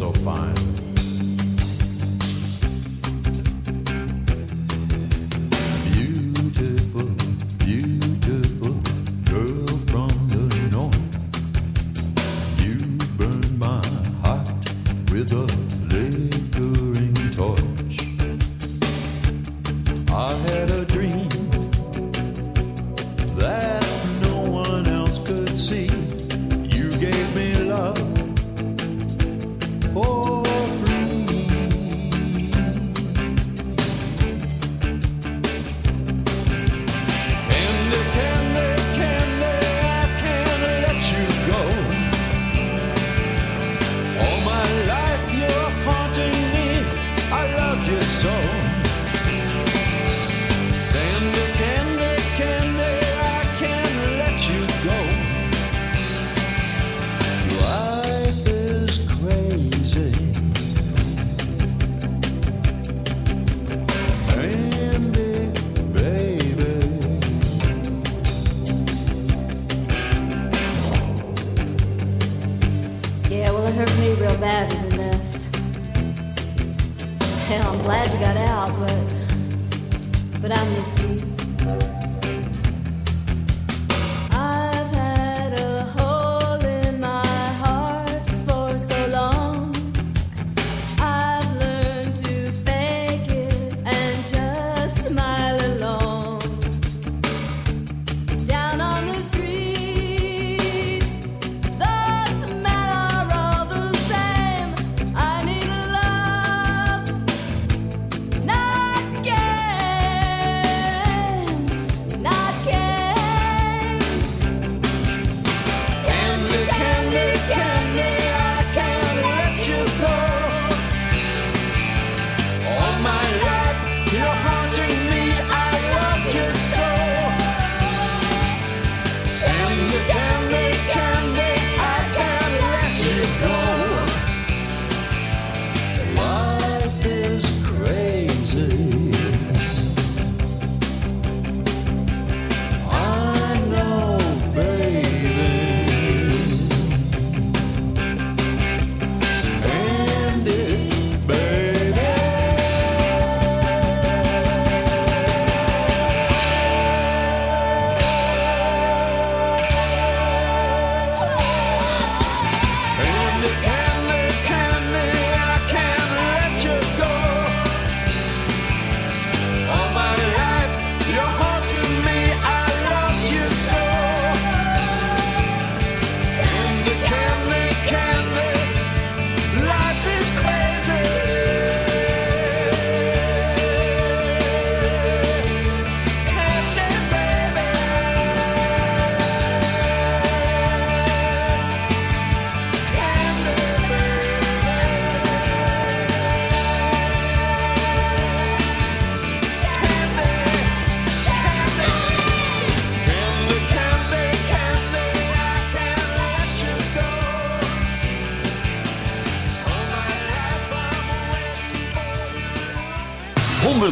so fine.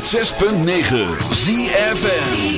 106.9 ZFN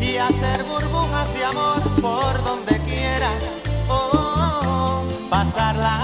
y hacer burbujas de amor por donde quiera. Oh, pasarla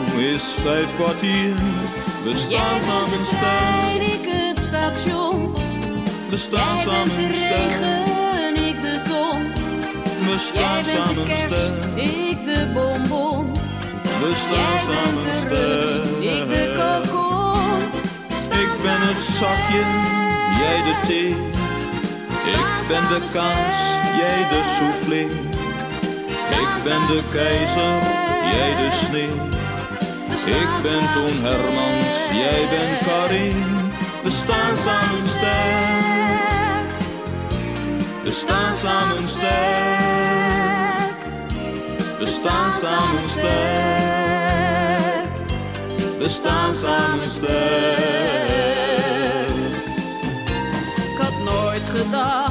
is vijf kwartier. We staan Jij samen trein, ik het station. We staan Jij samen bent de regen, ik de ton. We Jij staan bent de samen kers, sterk. ik de bonbon. We staan Jij samen bent de rups, ik de kokon. Staan Ik ben het zakje, jij de thee. Ik ben de kaas, jij de soufflé. Ik ben de keizer, jij de sneeuw. Ik ben Toon Hermans, jij bent Karin. We staan samen sterk. We staan samen sterk. We staan samen sterk. We staan samen sterk. Ik had nooit gedacht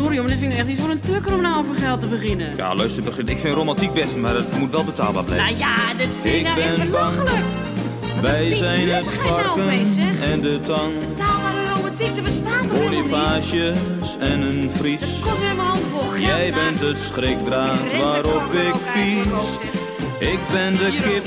Sorry, maar dit vind ik echt niet voor een tukker om nou over geld te beginnen. Ja, luister, begin- ik vind romantiek best, maar het moet wel betaalbaar blijven. Nou ja, dit vind ik nou echt ben bang. belachelijk. Wij zijn het nou varken en de tang. Betaalbare romantiek, er bestaat toch? Bonifages en een vries. Het kost weer mijn handvol geld. Jij nou. bent de schrikdraad waarop ik pies. Ik ben de kip,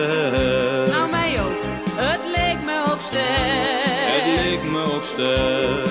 Het sterk. leek me ook sterk.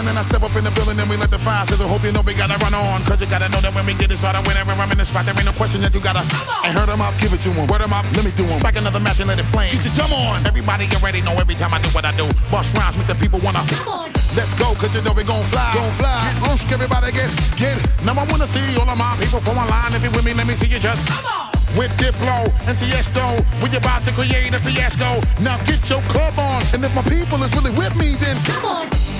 I and I step up in the building and we let the fire sizzle. Hope you know we gotta run on. Cause you gotta know that when we get it started, whenever I'm in the spot, there ain't no question that you gotta. And hurt 'em up, give it to them. Word 'em up, let me do do 'em. Back another match and let it flame. Get your come on. Everybody already know every time I do what I do. Bust rhymes, make the people wanna. Let's go, cause you know we gon' fly. Gon' fly. Get loose, everybody get, get. Now I wanna see all of my people from online. If you with me, let me see you just. With Diplo and Tiesto, we about to create a fiasco. Now get your club on, and if my people is really with me, then come on.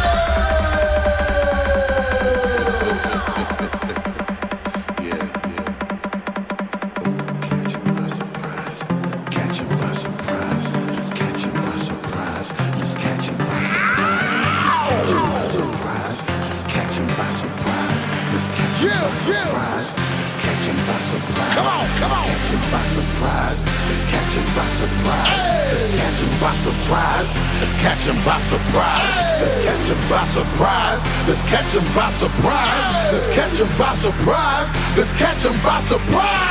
Come on. Catch 'em by surprise. Let's catch 'em by surprise. Let's catch them by surprise. Let's catch them by surprise. Let's catch them by surprise. Let's catch them by surprise. Let's catch them by surprise. Let's catch them by surprise.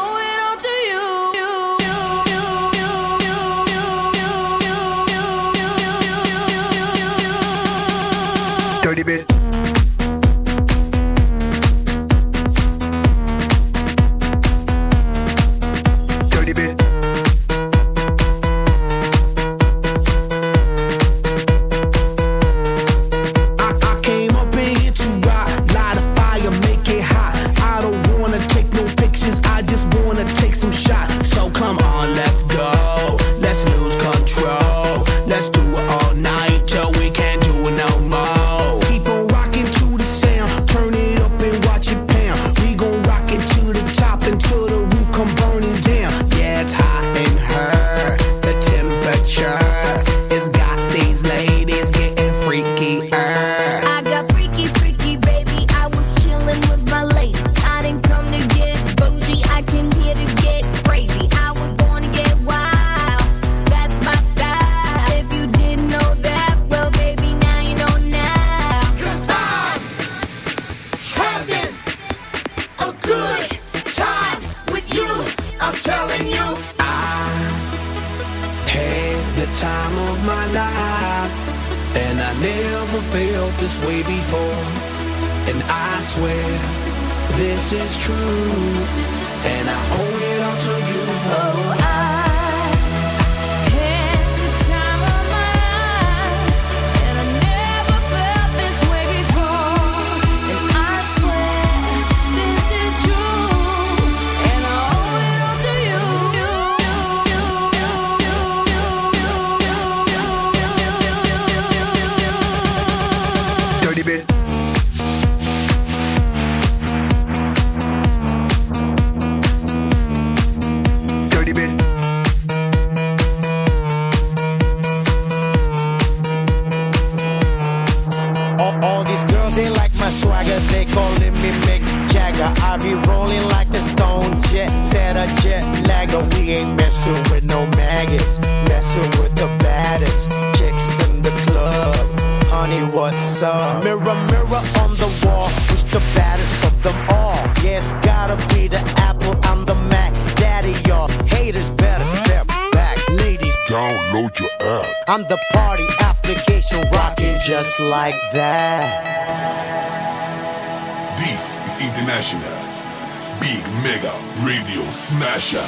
I'm the party application rocking just like that. This is International Big Mega Radio Smasher.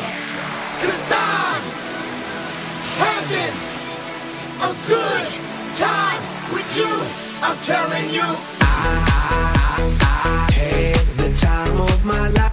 It's time having a good time with you. I'm telling you, I, I, I, I had the time of my life.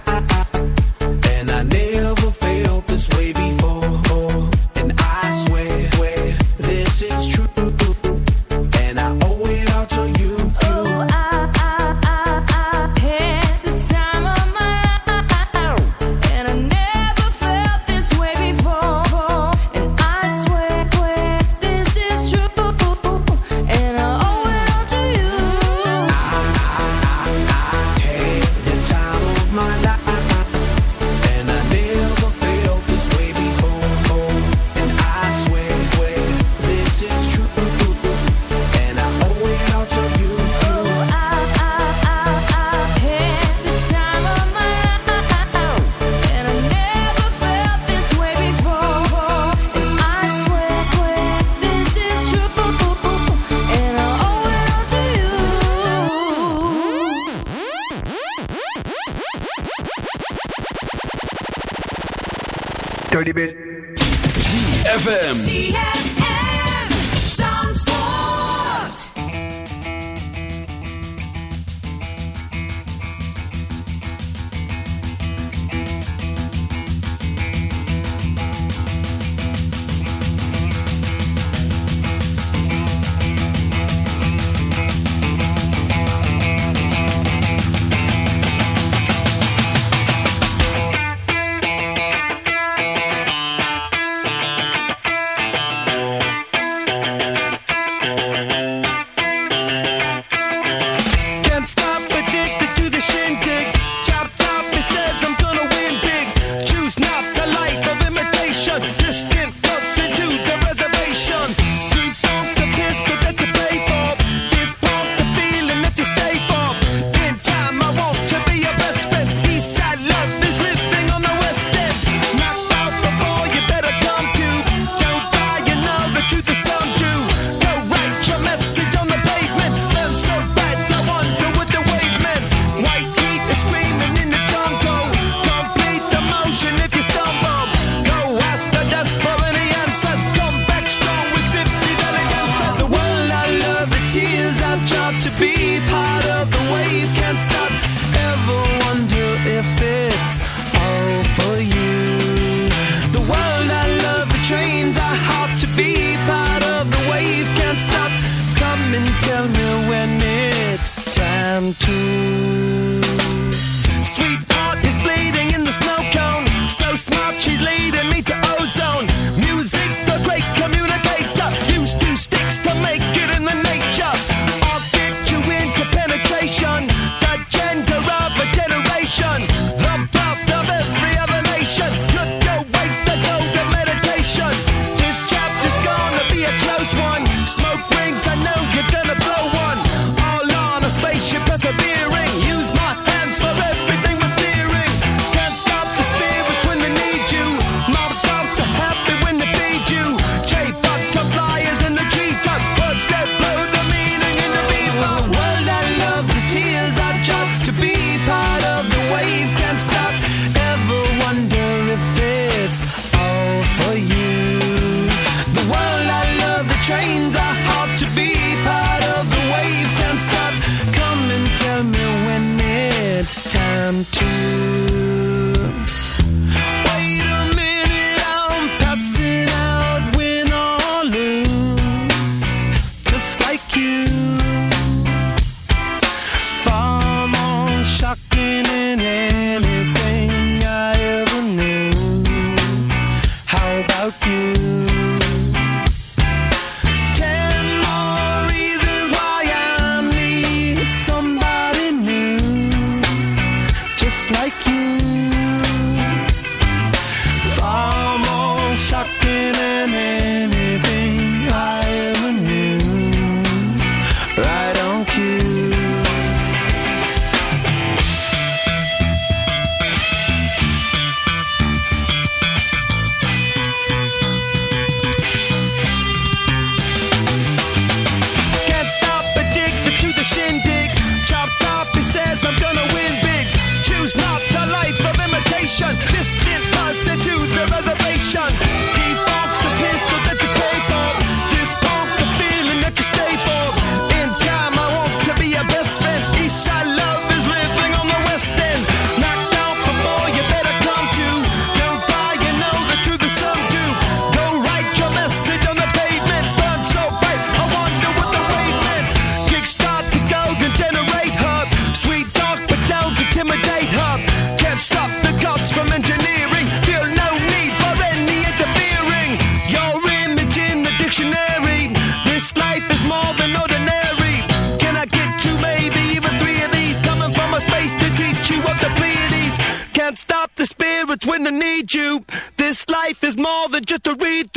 just to read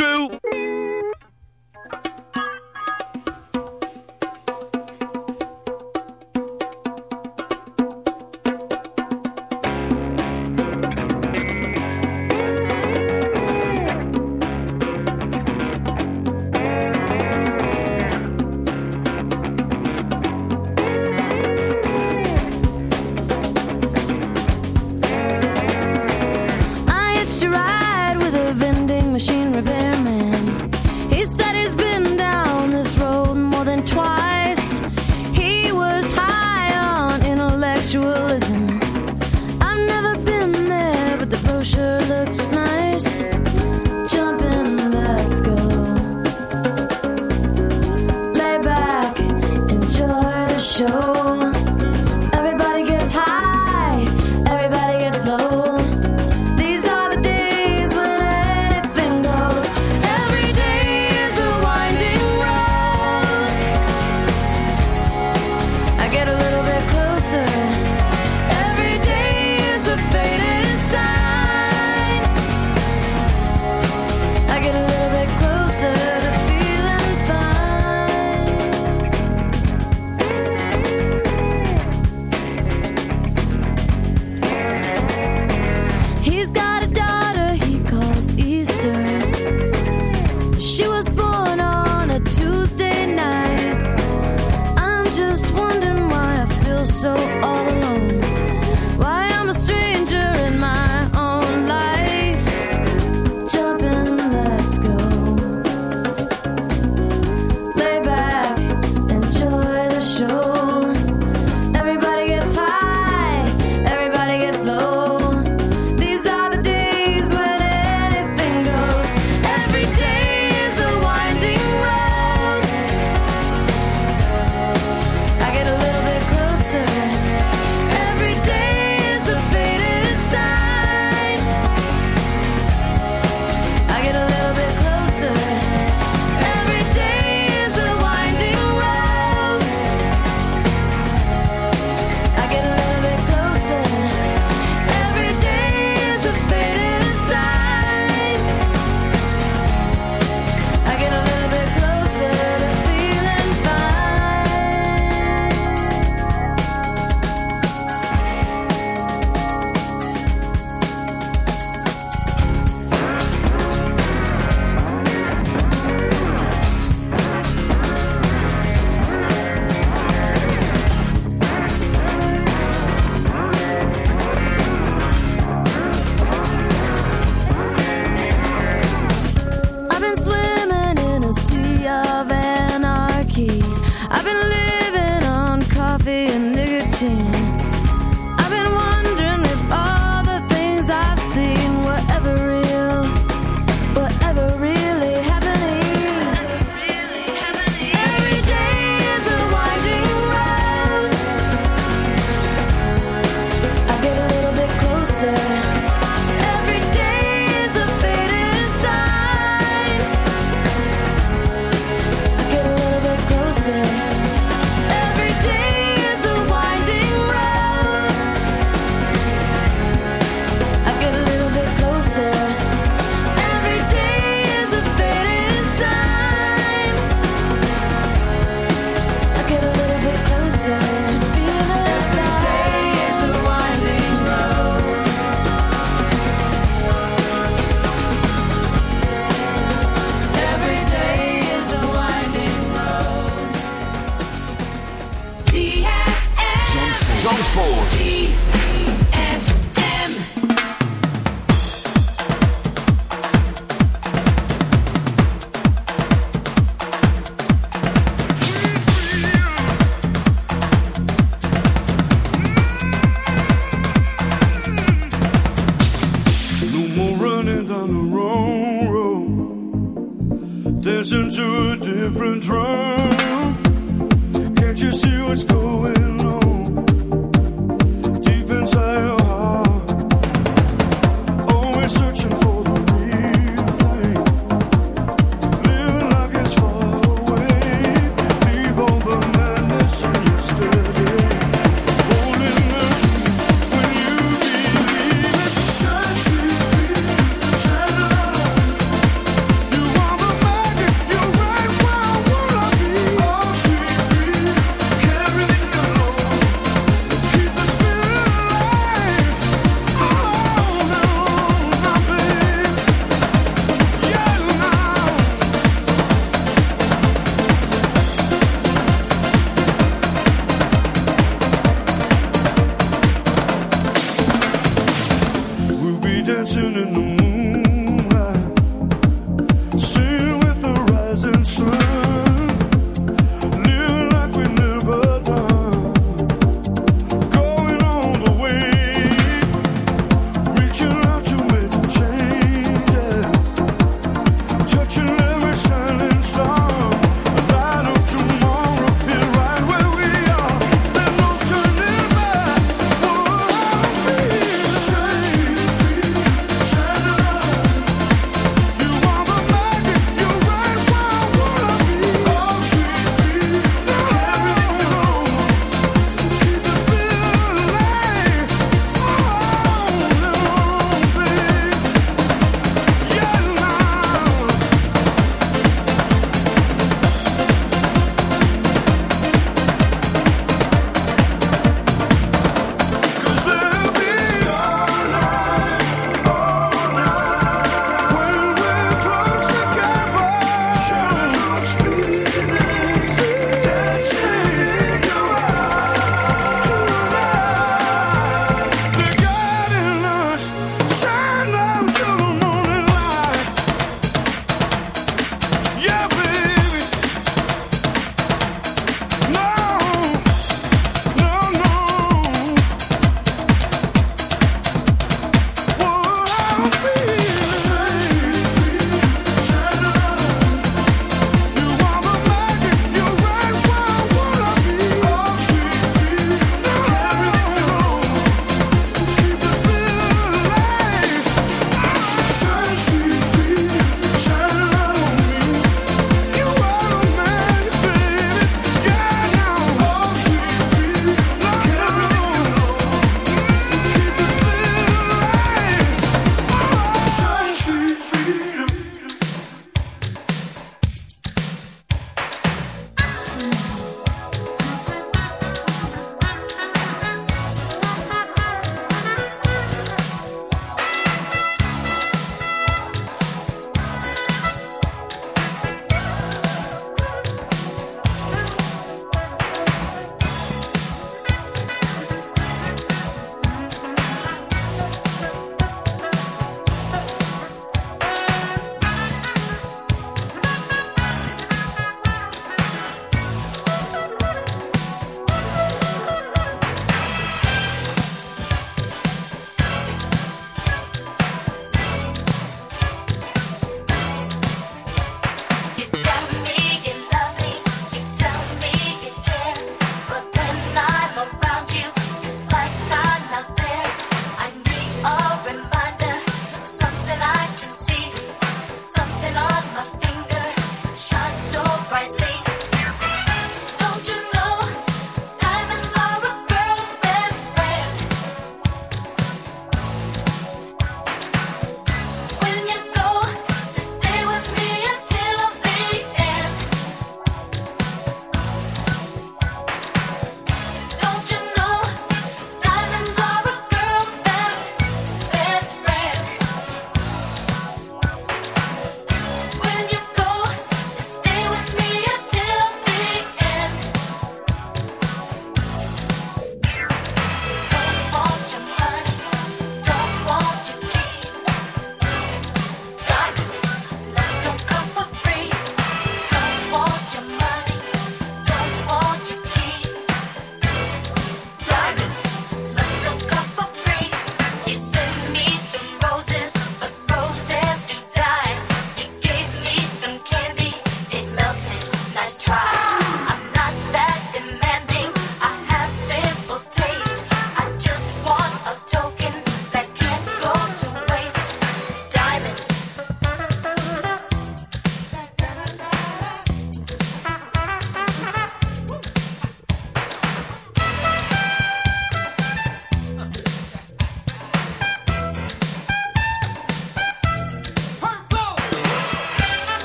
He's got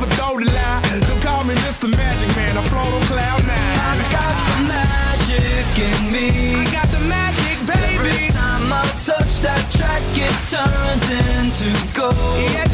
never told a lie. So call me Mr. Magic Man, I float on cloud nine. I got the magic in me. I got the magic, baby. Every time I touch that track, it turns into gold.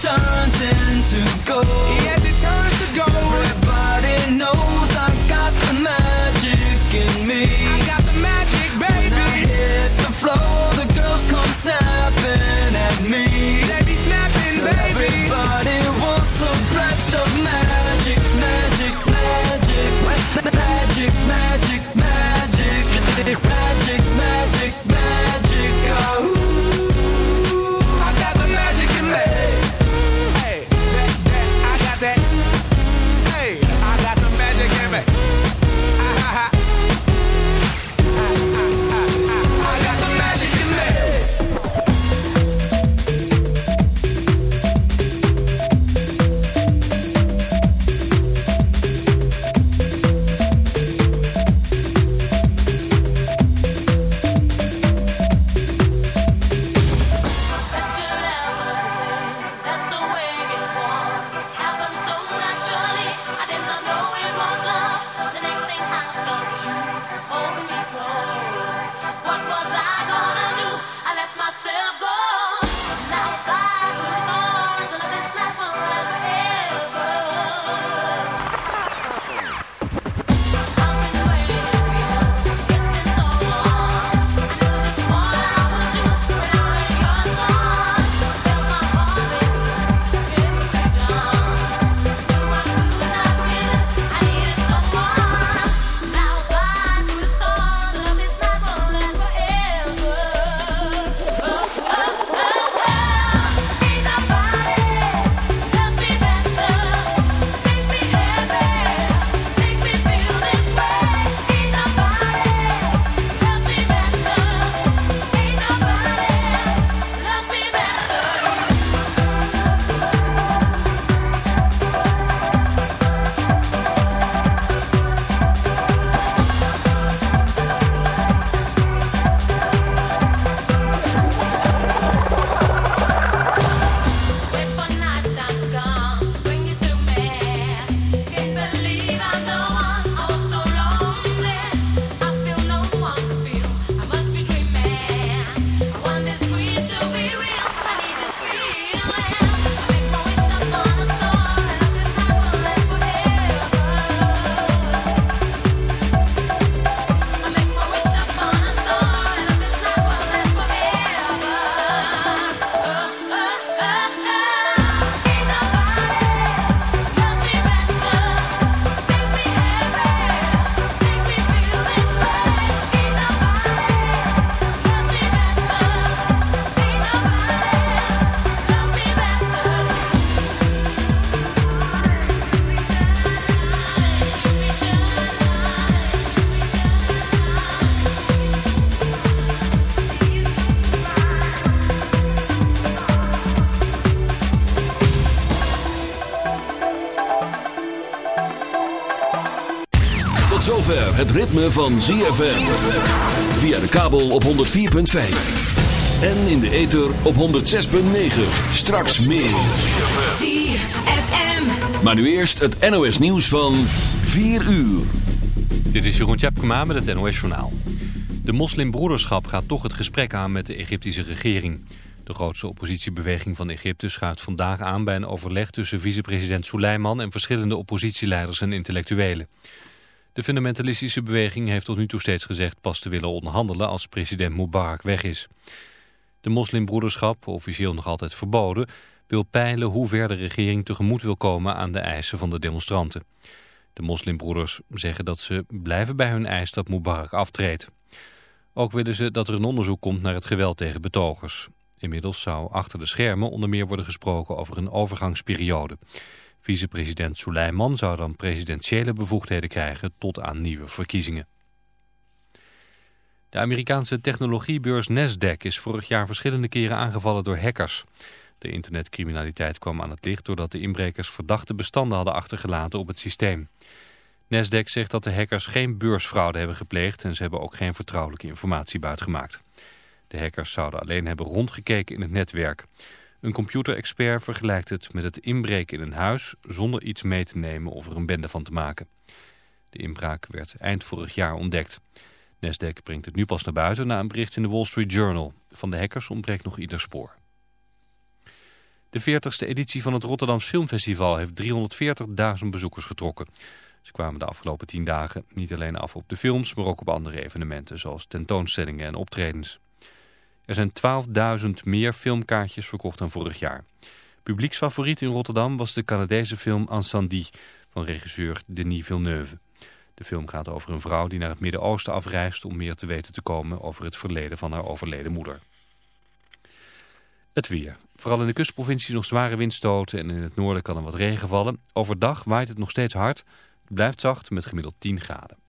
turns into gold. Ritme van ZFM. Via de kabel op 104.5. En in de ether op 106.9. Straks meer. ZFM. Maar nu eerst het NOS nieuws van 4 uur. Dit is Jeroen Tjepkema met het NOS Journaal. De moslimbroederschap gaat toch het gesprek aan met de Egyptische regering. De grootste oppositiebeweging van Egypte schuift vandaag aan bij een overleg tussen vicepresident Suleiman en verschillende oppositieleiders en intellectuelen. De fundamentalistische beweging heeft tot nu toe steeds gezegd pas te willen onderhandelen als president Mubarak weg is. De moslimbroederschap, officieel nog altijd verboden, wil peilen hoe ver de regering tegemoet wil komen aan de eisen van de demonstranten. De moslimbroeders zeggen dat ze blijven bij hun eis dat Mubarak aftreedt. Ook willen ze dat er een onderzoek komt naar het geweld tegen betogers. Inmiddels zou achter de schermen onder meer worden gesproken over een overgangsperiode. Vicepresident Suleiman zou dan presidentiële bevoegdheden krijgen tot aan nieuwe verkiezingen. De Amerikaanse technologiebeurs Nasdaq is vorig jaar verschillende keren aangevallen door hackers. De internetcriminaliteit kwam aan het licht doordat de inbrekers verdachte bestanden hadden achtergelaten op het systeem. Nasdaq zegt dat de hackers geen beursfraude hebben gepleegd en ze hebben ook geen vertrouwelijke informatie buitgemaakt. De hackers zouden alleen hebben rondgekeken in het netwerk. Een computerexpert vergelijkt het met het inbreken in een huis zonder iets mee te nemen of er een bende van te maken. De inbraak werd eind vorig jaar ontdekt. Nasdaq brengt het nu pas naar buiten na een bericht in de Wall Street Journal. Van de hackers ontbreekt nog ieder spoor. De 40ste editie van het Rotterdams Filmfestival heeft 340.000 bezoekers getrokken. Ze kwamen de afgelopen tien dagen niet alleen af op de films, maar ook op andere evenementen zoals tentoonstellingen en optredens. Er zijn 12.000 meer filmkaartjes verkocht dan vorig jaar. Publieksfavoriet in Rotterdam was de Canadese film Incendie van regisseur Denis Villeneuve. De film gaat over een vrouw die naar het Midden-Oosten afreist om meer te weten te komen over het verleden van haar overleden moeder. Het weer. Vooral in de kustprovincie nog zware windstoten en in het noorden kan er wat regen vallen. Overdag waait het nog steeds hard. Het blijft zacht met gemiddeld 10 graden.